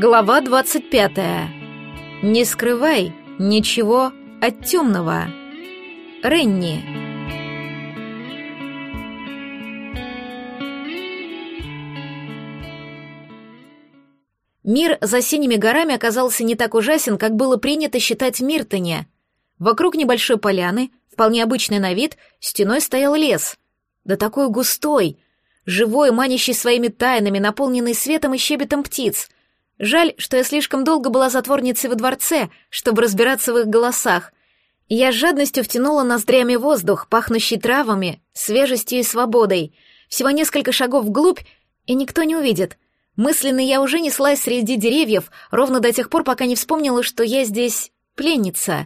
Глава 25. Не скрывай ничего от темного. Ренни. Мир за синими горами оказался не так ужасен, как было принято считать Миртоне. Вокруг небольшой поляны, вполне обычный на вид, стеной стоял лес. Да такой густой, живой, манящий своими тайнами, наполненный светом и щебетом птиц — Жаль, что я слишком долго была затворницей во дворце, чтобы разбираться в их голосах. Я с жадностью втянула ноздрями воздух, пахнущий травами, свежестью и свободой. Всего несколько шагов вглубь, и никто не увидит. Мысленно я уже неслась среди деревьев, ровно до тех пор, пока не вспомнила, что я здесь пленница.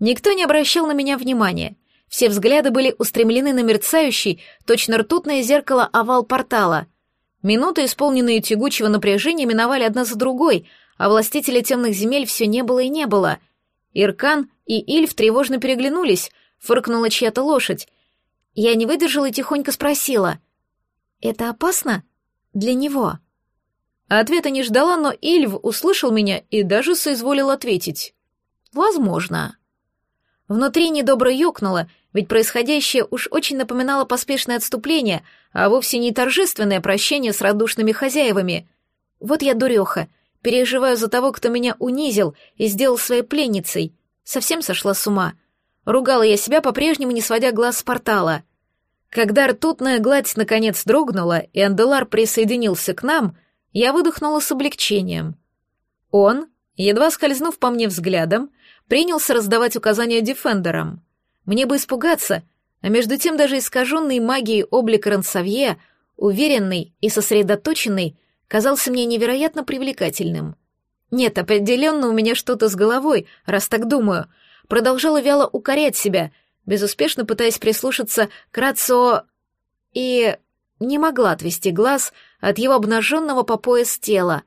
Никто не обращал на меня внимания. Все взгляды были устремлены на мерцающий, точно ртутное зеркало овал портала — Минуты, исполненные тягучего напряжения, миновали одна за другой, а властителя темных земель все не было и не было. Иркан и Ильф тревожно переглянулись, фыркнула чья-то лошадь. Я не выдержала и тихонько спросила. «Это опасно? Для него?» Ответа не ждала, но Ильв услышал меня и даже соизволил ответить. «Возможно». Внутри недобро ёкнуло, ведь происходящее уж очень напоминало поспешное отступление, а вовсе не торжественное прощение с радушными хозяевами. Вот я дуреха, переживаю за того, кто меня унизил и сделал своей пленницей. Совсем сошла с ума. Ругала я себя, по-прежнему не сводя глаз с портала. Когда ртутная гладь наконец дрогнула, и Анделар присоединился к нам, я выдохнула с облегчением. Он, едва скользнув по мне взглядом, принялся раздавать указания дефендерам — мне бы испугаться, а между тем даже искаженный магией облик Рансавье, уверенный и сосредоточенный, казался мне невероятно привлекательным. Нет, определенно у меня что-то с головой, раз так думаю. Продолжала вяло укорять себя, безуспешно пытаясь прислушаться к Рацио... И не могла отвести глаз от его обнаженного по пояс тела,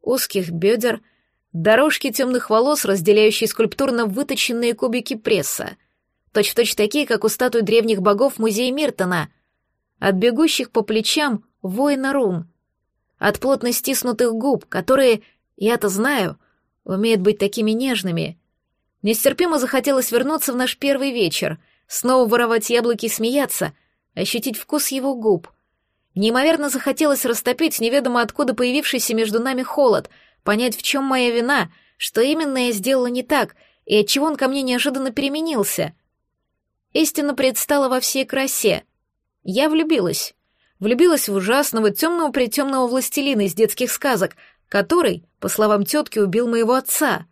узких бедер, дорожки темных волос, разделяющие скульптурно выточенные кубики пресса — точь-в-точь -точь такие, как у статуй древних богов в музее Миртона, от бегущих по плечам воина рун, от плотно стиснутых губ, которые, я-то знаю, умеют быть такими нежными. Нестерпимо захотелось вернуться в наш первый вечер, снова воровать яблоки и смеяться, ощутить вкус его губ. Неимоверно захотелось растопить неведомо откуда появившийся между нами холод, понять, в чем моя вина, что именно я сделала не так, и отчего он ко мне неожиданно переменился — истина предстала во всей красе. Я влюбилась. Влюбилась в ужасного, темного-притемного властелина из детских сказок, который, по словам тетки, убил моего отца.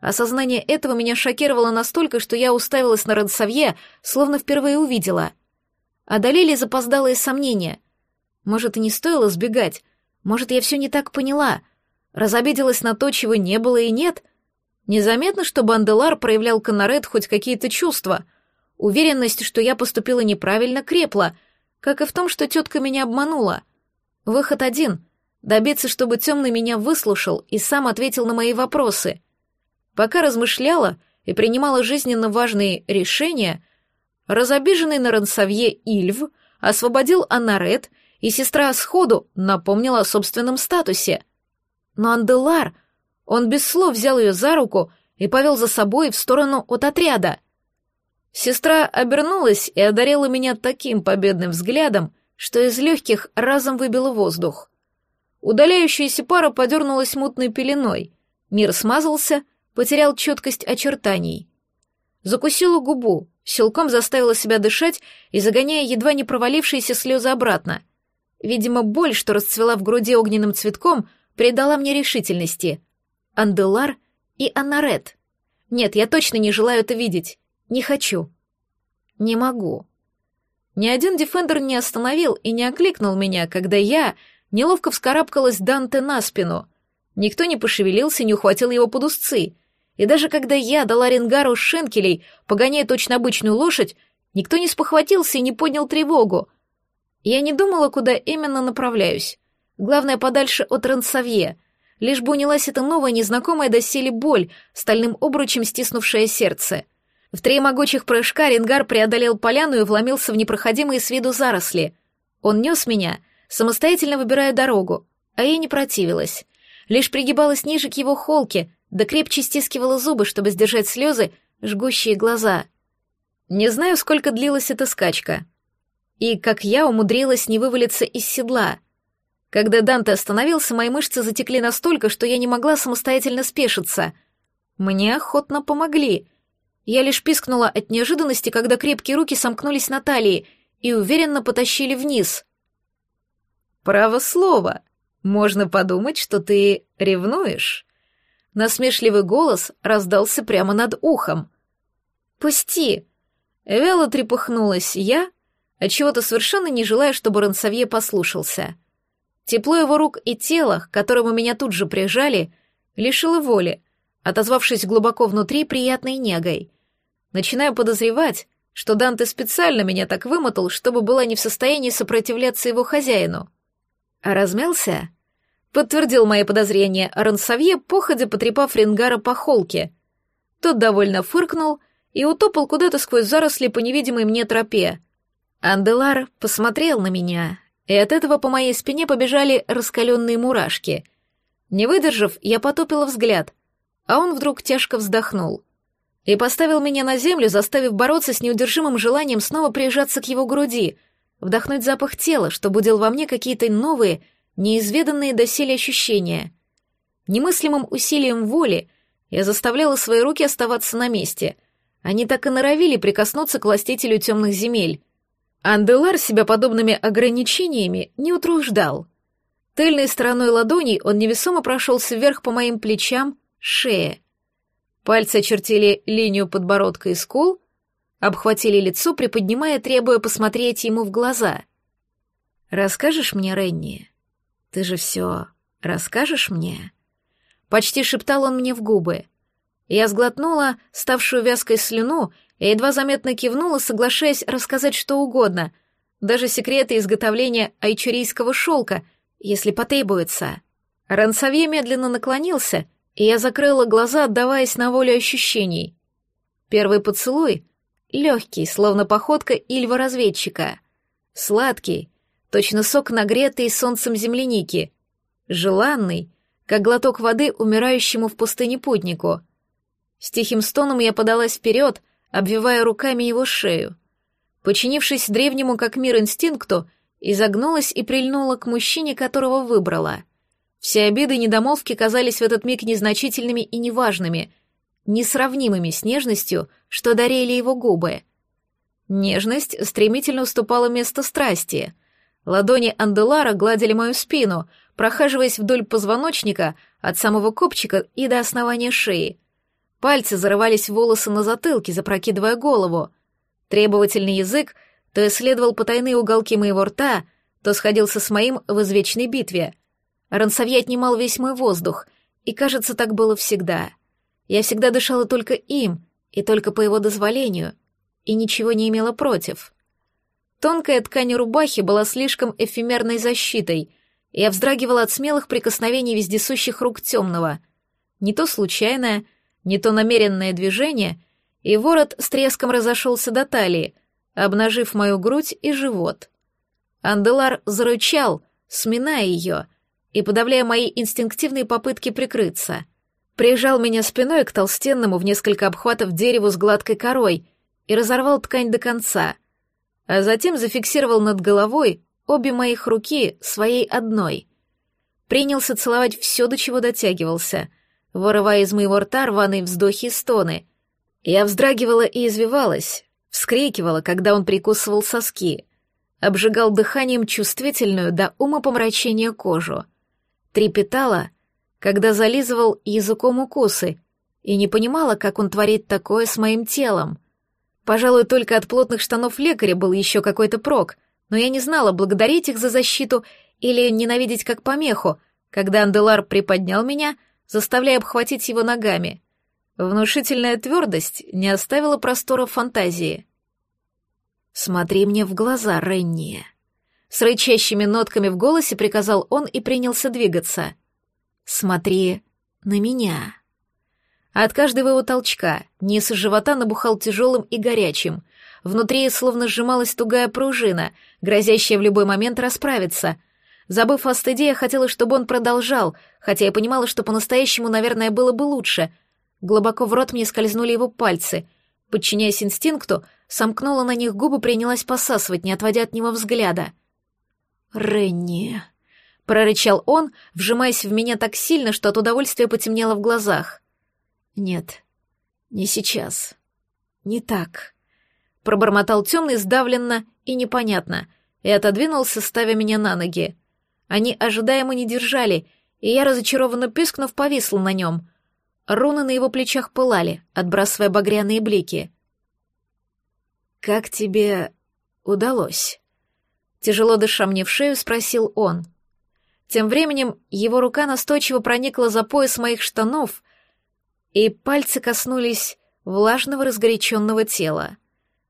Осознание этого меня шокировало настолько, что я уставилась на Рансавье, словно впервые увидела. Одолели запоздалые сомнения. Может, и не стоило сбегать. Может, я все не так поняла. Разобиделась на то, чего не было и нет. Незаметно, что Банделар проявлял Конорет хоть какие-то чувства — Уверенность, что я поступила неправильно, крепла, как и в том, что тетка меня обманула. Выход один — добиться, чтобы темный меня выслушал и сам ответил на мои вопросы. Пока размышляла и принимала жизненно важные решения, разобиженный на Рансавье Ильв освободил Анарет, и сестра сходу напомнила о собственном статусе. Но Анделар, он без слов взял ее за руку и повел за собой в сторону от отряда — Сестра обернулась и одарила меня таким победным взглядом, что из легких разом выбило воздух. Удаляющаяся пара подернулась мутной пеленой. Мир смазался, потерял четкость очертаний. Закусила губу, силком заставила себя дышать и загоняя едва не провалившиеся слезы обратно. Видимо, боль, что расцвела в груди огненным цветком, придала мне решительности. Анделар и Анарет. Нет, я точно не желаю это видеть. Не хочу. Не могу. Ни один дефендер не остановил и не окликнул меня, когда я неловко вскарабкалась Данте на спину. Никто не пошевелился, не ухватил его под узцы. И даже когда я дала Ренгару шенкелей, погоняя точно обычную лошадь, никто не спохватился и не поднял тревогу. Я не думала, куда именно направляюсь. Главное, подальше от Рансавье. Лишь бы унялась эта новая, незнакомая доселе боль, стальным обручем стиснувшее сердце — в три могучих прыжка Ренгар преодолел поляну и вломился в непроходимые с виду заросли. Он нес меня, самостоятельно выбирая дорогу, а я не противилась. лишь пригибалась ниже к его холке, да крепче стискивала зубы, чтобы сдержать слезы, жгущие глаза. Не знаю, сколько длилась эта скачка. И как я умудрилась не вывалиться из седла. Когда Данте остановился, мои мышцы затекли настолько, что я не могла самостоятельно спешиться. Мне охотно помогли. Я лишь пискнула от неожиданности, когда крепкие руки сомкнулись на талии и уверенно потащили вниз. «Право слово. Можно подумать, что ты ревнуешь». Насмешливый голос раздался прямо над ухом. «Пусти!» Вяло трепыхнулась я, отчего-то совершенно не желая, чтобы Рансавье послушался. Тепло его рук и тела, к которому меня тут же прижали, лишило воли, отозвавшись глубоко внутри приятной негой. Начинаю подозревать, что Данте специально меня так вымотал, чтобы была не в состоянии сопротивляться его хозяину. А размялся? Подтвердил мои подозрения Рансавье, походя потрепав Ренгара по холке. Тот довольно фыркнул и утопал куда-то сквозь заросли по невидимой мне тропе. Анделар посмотрел на меня, и от этого по моей спине побежали раскаленные мурашки. Не выдержав, я потупила взгляд, а он вдруг тяжко вздохнул и поставил меня на землю, заставив бороться с неудержимым желанием снова прижаться к его груди, вдохнуть запах тела, что будил во мне какие-то новые, неизведанные доселе ощущения. Немыслимым усилием воли я заставляла свои руки оставаться на месте. Они так и норовили прикоснуться к властителю темных земель. Анделар себя подобными ограничениями не утруждал. Тыльной стороной ладоней он невесомо прошелся вверх по моим плечам, шее. Пальцы очертили линию подбородка и скул, обхватили лицо, приподнимая, требуя посмотреть ему в глаза. «Расскажешь мне, Ренни?» Ты же все расскажешь мне?» Почти шептал он мне в губы. Я сглотнула ставшую вязкой слюну и едва заметно кивнула, соглашаясь рассказать что угодно, даже секреты изготовления айчурийского шелка, если потребуется. Рансавье медленно наклонился, и я закрыла глаза, отдаваясь на волю ощущений. Первый поцелуй — легкий, словно походка Ильва-разведчика. Сладкий, точно сок нагретый солнцем земляники, желанный, как глоток воды умирающему в пустыне путнику. С тихим стоном я подалась вперед, обвивая руками его шею. Починившись древнему как мир инстинкту, изогнулась и прильнула к мужчине, которого выбрала. Все обиды и недомолвки казались в этот миг незначительными и неважными, несравнимыми с нежностью, что дарили его губы. Нежность стремительно уступала место страсти — Ладони Анделара гладили мою спину, прохаживаясь вдоль позвоночника от самого копчика и до основания шеи. Пальцы зарывались в волосы на затылке, запрокидывая голову. Требовательный язык то исследовал потайные уголки моего рта, то сходился с моим в извечной битве. Рансовья отнимал весь мой воздух, и, кажется, так было всегда. Я всегда дышала только им, и только по его дозволению, и ничего не имела против. Тонкая ткань рубахи была слишком эфемерной защитой, и я вздрагивала от смелых прикосновений вездесущих рук темного. Не то случайное, не то намеренное движение, и ворот с треском разошелся до талии, обнажив мою грудь и живот. Анделар зарычал, сминая ее и подавляя мои инстинктивные попытки прикрыться. Прижал меня спиной к толстенному в несколько обхватов дереву с гладкой корой и разорвал ткань до конца — а затем зафиксировал над головой обе моих руки своей одной. Принялся целовать все, до чего дотягивался, вырывая из моего рта рваные вздохи и стоны. Я вздрагивала и извивалась, вскрикивала, когда он прикусывал соски, обжигал дыханием чувствительную до умопомрачения кожу, трепетала, когда зализывал языком укусы, и не понимала, как он творит такое с моим телом — Пожалуй, только от плотных штанов лекаря был еще какой-то прок, но я не знала, благодарить их за защиту или ненавидеть как помеху, когда Анделар приподнял меня, заставляя обхватить его ногами. Внушительная твердость не оставила простора фантазии. «Смотри мне в глаза, Ренни!» С рычащими нотками в голосе приказал он и принялся двигаться. «Смотри на меня!» от каждого его толчка низ живота набухал тяжелым и горячим. Внутри словно сжималась тугая пружина, грозящая в любой момент расправиться. Забыв о стыде, я хотела, чтобы он продолжал, хотя я понимала, что по-настоящему, наверное, было бы лучше. Глубоко в рот мне скользнули его пальцы. Подчиняясь инстинкту, сомкнула на них губы, принялась посасывать, не отводя от него взгляда. «Ренни», — прорычал он, вжимаясь в меня так сильно, что от удовольствия потемнело в глазах. «Нет, не сейчас. Не так», — пробормотал темный сдавленно и непонятно, и отодвинулся, ставя меня на ноги. Они ожидаемо не держали, и я, разочарованно пискнув, повисла на нем. Руны на его плечах пылали, отбрасывая багряные блики. «Как тебе удалось?» Тяжело дыша мне в шею, спросил он. Тем временем его рука настойчиво проникла за пояс моих штанов, и пальцы коснулись влажного разгоряченного тела.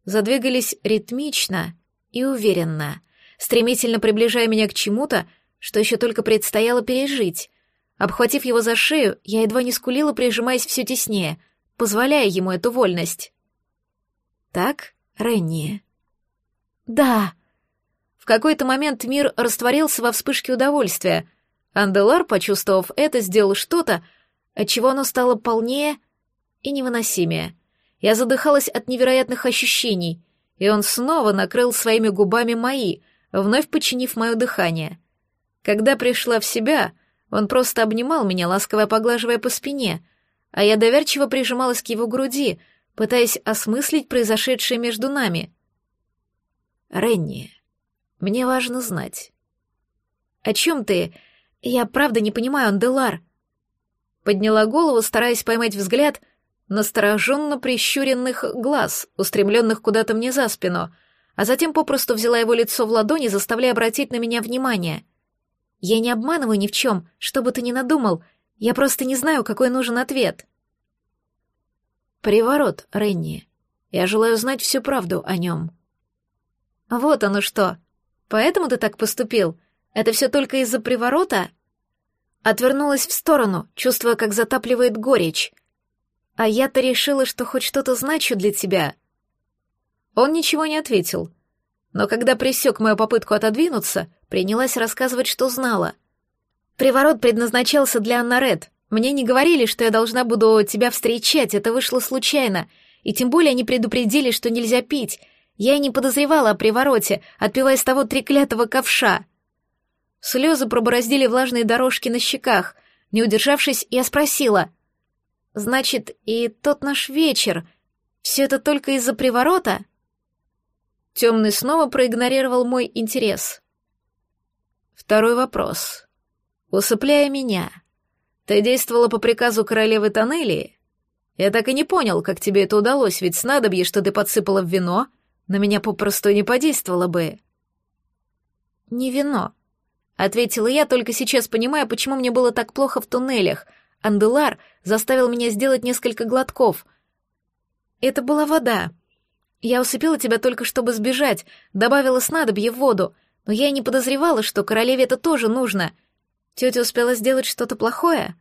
Задвигались ритмично и уверенно, стремительно приближая меня к чему-то, что еще только предстояло пережить. Обхватив его за шею, я едва не скулила, прижимаясь все теснее, позволяя ему эту вольность. «Так, Ренни?» «Да!» В какой-то момент мир растворился во вспышке удовольствия. Анделар, почувствовав это, сделал что-то, отчего оно стало полнее и невыносимее. Я задыхалась от невероятных ощущений, и он снова накрыл своими губами мои, вновь подчинив мое дыхание — когда пришла в себя, он просто обнимал меня, ласково поглаживая по спине, а я доверчиво прижималась к его груди, пытаясь осмыслить произошедшее между нами. «Ренни, мне важно знать». «О чем ты? Я правда не понимаю, Анделар». Подняла голову, стараясь поймать взгляд настороженно прищуренных глаз, устремленных куда-то мне за спину, а затем попросту взяла его лицо в ладони, заставляя обратить на меня внимание — я не обманываю ни в чем, что бы ты ни надумал. Я просто не знаю, какой нужен ответ. Приворот, Ренни. Я желаю знать всю правду о нем. Вот оно что. Поэтому ты так поступил? Это все только из-за приворота? Отвернулась в сторону, чувствуя, как затапливает горечь. А я-то решила, что хоть что-то значу для тебя. Он ничего не ответил, но когда пресек мою попытку отодвинуться, принялась рассказывать, что знала. «Приворот предназначался для Аннарет. Мне не говорили, что я должна буду тебя встречать, это вышло случайно. И тем более они предупредили, что нельзя пить. Я и не подозревала о привороте, отпивая с того треклятого ковша». Слезы пробороздили влажные дорожки на щеках. Не удержавшись, я спросила. «Значит, и тот наш вечер, все это только из-за приворота?» Темный снова проигнорировал мой интерес. Второй вопрос. Усыпляя меня, ты действовала по приказу королевы Тоннели? Я так и не понял, как тебе это удалось, ведь снадобье, что ты подсыпала в вино, на меня попросту не подействовало бы. Не вино, ответила я, только сейчас понимая, почему мне было так плохо в туннелях. Анделар заставил меня сделать несколько глотков. Это была вода. Я усыпила тебя только чтобы сбежать, добавила снадобье в воду, но я и не подозревала, что королеве это тоже нужно. Тетя успела сделать что-то плохое?»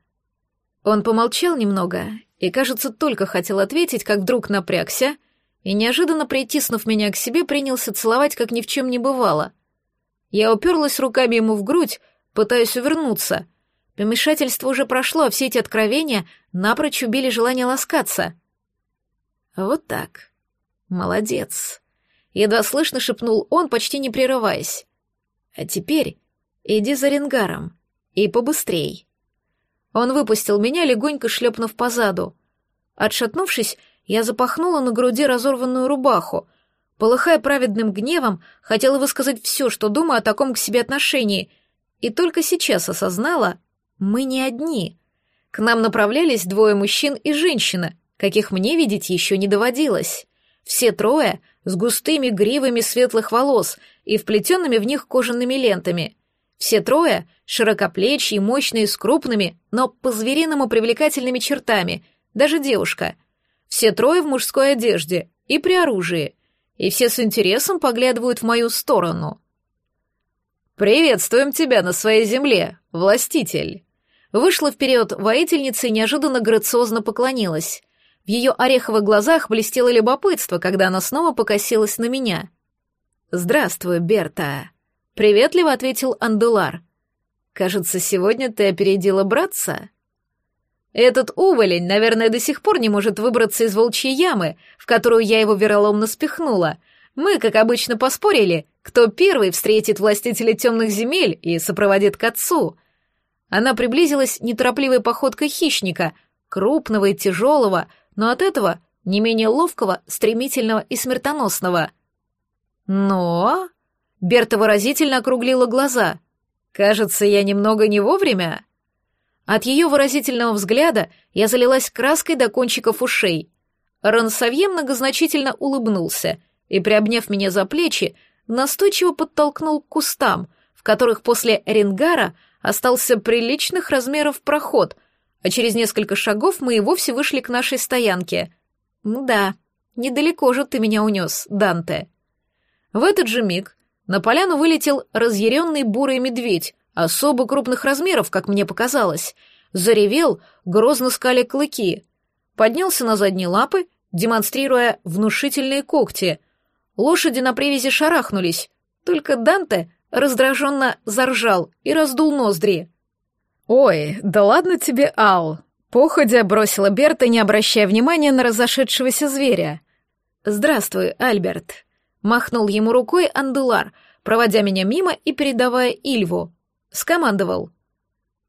Он помолчал немного и, кажется, только хотел ответить, как вдруг напрягся и, неожиданно притиснув меня к себе, принялся целовать, как ни в чем не бывало. Я уперлась руками ему в грудь, пытаясь увернуться. Помешательство уже прошло, а все эти откровения напрочь убили желание ласкаться. Вот так. «Молодец!» — едва слышно шепнул он, почти не прерываясь. «А теперь иди за ренгаром. И побыстрей». Он выпустил меня, легонько шлепнув по заду. Отшатнувшись, я запахнула на груди разорванную рубаху. Полыхая праведным гневом, хотела высказать все, что думаю о таком к себе отношении, и только сейчас осознала, мы не одни. К нам направлялись двое мужчин и женщина, каких мне видеть еще не доводилось. Все трое с густыми гривами светлых волос и вплетенными в них кожаными лентами. Все трое широкоплечьи, мощные, с крупными, но по-звериному привлекательными чертами, даже девушка. Все трое в мужской одежде и при оружии, и все с интересом поглядывают в мою сторону. «Приветствуем тебя на своей земле, властитель!» Вышла вперед воительница и неожиданно грациозно поклонилась. В ее ореховых глазах блестело любопытство, когда она снова покосилась на меня. «Здравствуй, Берта», — приветливо ответил Андулар. кажется, сегодня ты опередила братца». Этот уволень, наверное, до сих пор не может выбраться из волчьей ямы, в которую я его вероломно спихнула. Мы, как обычно, поспорили, кто первый встретит властителя темных земель и сопроводит к отцу. Она приблизилась неторопливой походкой хищника, крупного и тяжелого, но от этого не менее ловкого, стремительного и смертоносного. Но... Берта выразительно округлила глаза. «Кажется, я немного не вовремя». От ее выразительного взгляда я залилась краской до кончиков ушей. Рансавье многозначительно улыбнулся и, приобняв меня за плечи, настойчиво подтолкнул к кустам, в которых после ренгара остался приличных размеров проход, а через несколько шагов мы и вовсе вышли к нашей стоянке. Ну да, недалеко же ты меня унес, Данте. В этот же миг на поляну вылетел разъяренный бурый медведь, особо крупных размеров, как мне показалось, заревел, грозно скали клыки, поднялся на задние лапы, демонстрируя внушительные когти. Лошади на привязи шарахнулись, только Данте раздраженно заржал и раздул ноздри. «Ой, да ладно тебе, Ал!» Походя бросила Берта, не обращая внимания на разошедшегося зверя. «Здравствуй, Альберт», — махнул ему рукой Андулар, проводя меня мимо и передавая Ильву. Скомандовал.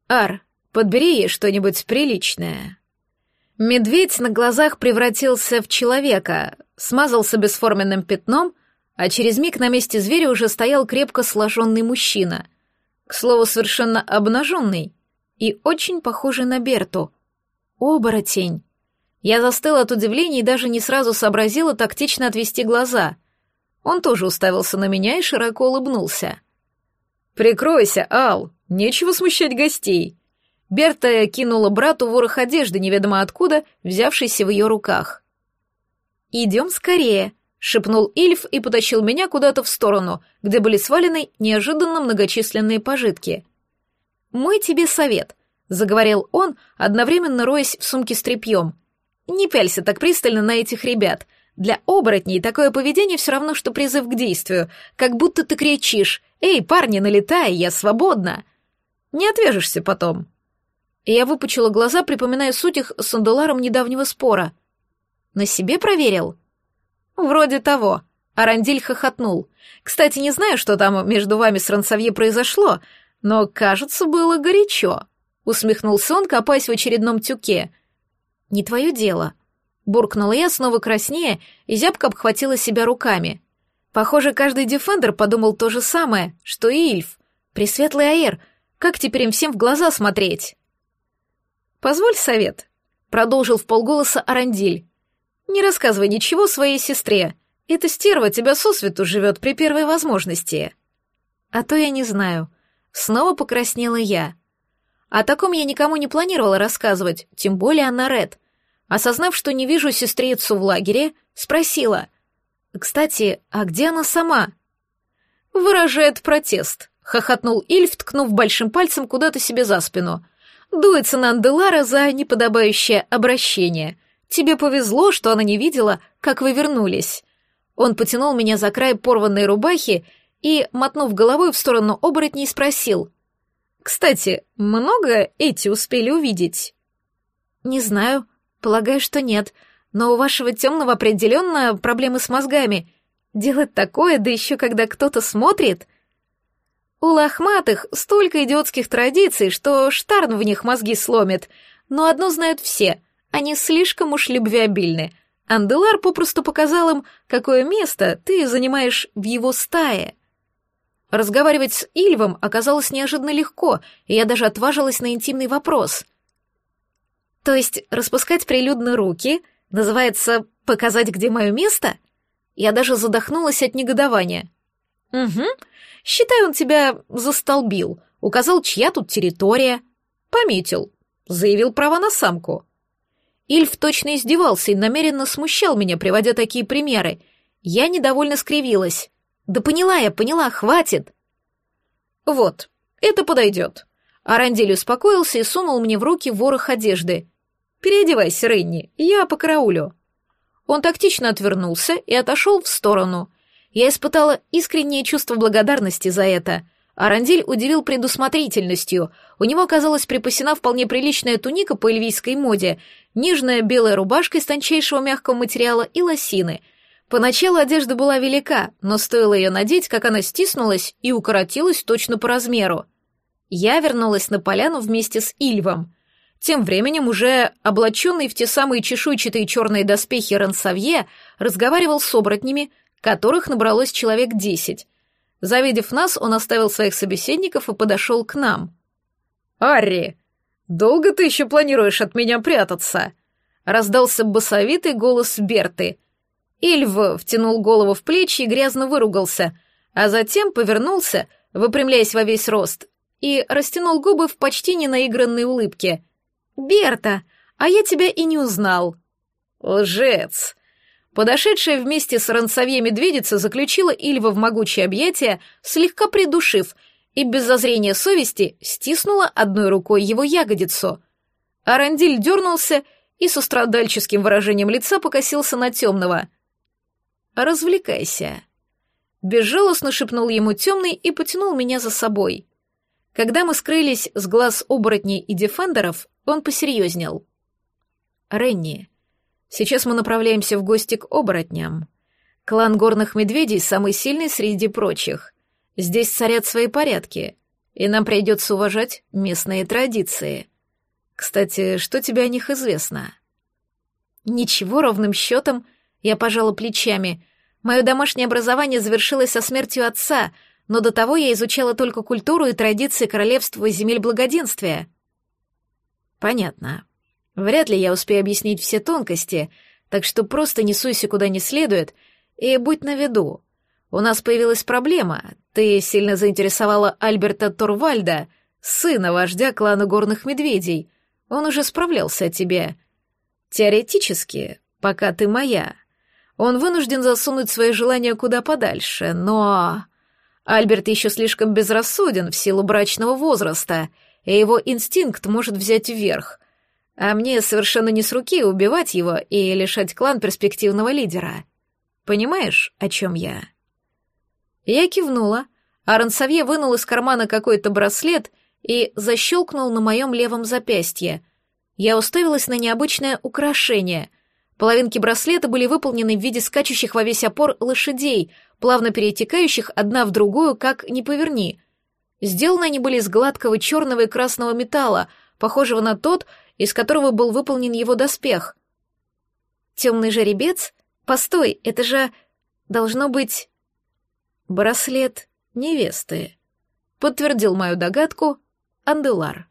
«Ар, подбери ей что-нибудь приличное». Медведь на глазах превратился в человека, смазался бесформенным пятном, а через миг на месте зверя уже стоял крепко сложенный мужчина. К слову, совершенно обнаженный и очень похожий на Берту. Оборотень. Я застыла от удивления и даже не сразу сообразила тактично отвести глаза. Он тоже уставился на меня и широко улыбнулся. «Прикройся, Ал, нечего смущать гостей». Берта кинула брату ворох одежды, неведомо откуда, взявшийся в ее руках. «Идем скорее», — шепнул Ильф и потащил меня куда-то в сторону, где были свалены неожиданно многочисленные пожитки. «Мой тебе совет», — заговорил он, одновременно роясь в сумке с тряпьем. «Не пялься так пристально на этих ребят. Для оборотней такое поведение все равно, что призыв к действию, как будто ты кричишь «Эй, парни, налетай, я свободна!» Не отвяжешься потом. Я выпучила глаза, припоминая суть их с Андуларом недавнего спора. На себе проверил? Вроде того. Арандиль хохотнул. Кстати, не знаю, что там между вами с Рансавье произошло, но, кажется, было горячо. Усмехнулся он, копаясь в очередном тюке. Не твое дело. Буркнула я, снова краснее, и зябко обхватила себя руками. Похоже, каждый дефендер подумал то же самое, что и Ильф. Пресветлый Аэр, как теперь им всем в глаза смотреть? «Позволь совет», — продолжил в полголоса Арандиль. «Не рассказывай ничего своей сестре. Эта стерва тебя сосвету живет при первой возможности». «А то я не знаю». Снова покраснела я. О таком я никому не планировала рассказывать, тем более Анна Ред — Осознав, что не вижу сестрицу в лагере, спросила. «Кстати, а где она сама?» «Выражает протест», — хохотнул Ильф, ткнув большим пальцем куда-то себе за спину. «Дуется на Анделара за неподобающее обращение. Тебе повезло, что она не видела, как вы вернулись». Он потянул меня за край порванной рубахи и, мотнув головой в сторону оборотней, спросил. «Кстати, много эти успели увидеть?» «Не знаю», Полагаю, что нет, но у вашего темного определенно проблемы с мозгами. Делать такое, да еще когда кто-то смотрит... У лохматых столько идиотских традиций, что Штарн в них мозги сломит. Но одно знают все — они слишком уж любвеобильны. Анделар попросту показал им, какое место ты занимаешь в его стае. Разговаривать с Ильвом оказалось неожиданно легко, и я даже отважилась на интимный вопрос — то есть распускать прилюдно руки называется «показать, где мое место»? Я даже задохнулась от негодования. Угу. Считай, он тебя застолбил, указал, чья тут территория. Пометил. Заявил право на самку. Ильф точно издевался и намеренно смущал меня, приводя такие примеры. Я недовольно скривилась. Да поняла я, поняла, хватит. Вот, это подойдет. Арандель успокоился и сунул мне в руки ворох одежды. «Переодевайся, Ренни, я по караулю». Он тактично отвернулся и отошел в сторону. Я испытала искреннее чувство благодарности за это. Арандиль удивил предусмотрительностью. У него оказалась припасена вполне приличная туника по эльвийской моде, нежная белая рубашка из тончайшего мягкого материала и лосины. Поначалу одежда была велика, но стоило ее надеть, как она стиснулась и укоротилась точно по размеру. Я вернулась на поляну вместе с Ильвом. Тем временем уже облаченный в те самые чешуйчатые черные доспехи Рансавье разговаривал с оборотнями, которых набралось человек десять. Завидев нас, он оставил своих собеседников и подошел к нам. «Арри, долго ты еще планируешь от меня прятаться?» Раздался басовитый голос Берты. Ильв втянул голову в плечи и грязно выругался, а затем повернулся, выпрямляясь во весь рост, и растянул губы в почти ненаигранной улыбке. «Берта, а я тебя и не узнал». «Лжец!» Подошедшая вместе с Рансовье медведица заключила Ильва в могучее объятие, слегка придушив, и без зазрения совести стиснула одной рукой его ягодицу. Арандиль дернулся и с устрадальческим выражением лица покосился на темного. «Развлекайся». Безжалостно шепнул ему темный и потянул меня за собой. Когда мы скрылись с глаз оборотней и дефендеров, он посерьезнел. «Ренни, Сейчас мы направляемся в гости к оборотням. Клан горных медведей самый сильный среди прочих. Здесь царят свои порядки, и нам придется уважать местные традиции. Кстати, что тебе о них известно? Ничего, ровным счетом, я пожала плечами. Мое домашнее образование завершилось со смертью отца, но до того я изучала только культуру и традиции королевства и земель благоденствия. Понятно. Вряд ли я успею объяснить все тонкости, так что просто не суйся куда не следует и будь на виду. У нас появилась проблема. Ты сильно заинтересовала Альберта Торвальда, сына вождя клана горных медведей. Он уже справлялся о тебе. Теоретически, пока ты моя. Он вынужден засунуть свои желания куда подальше, но... Альберт еще слишком безрассуден в силу брачного возраста, и его инстинкт может взять вверх — а мне совершенно не с руки убивать его и лишать клан перспективного лидера. Понимаешь, о чем я?» Я кивнула, а Рансавье вынул из кармана какой-то браслет и защелкнул на моем левом запястье. Я уставилась на необычное украшение. Половинки браслета были выполнены в виде скачущих во весь опор лошадей, плавно перетекающих одна в другую, как ни поверни. Сделаны они были из гладкого черного и красного металла, похожего на тот, из которого был выполнен его доспех. Темный жеребец? Постой, это же... Должно быть... Браслет невесты. Подтвердил мою догадку Анделар.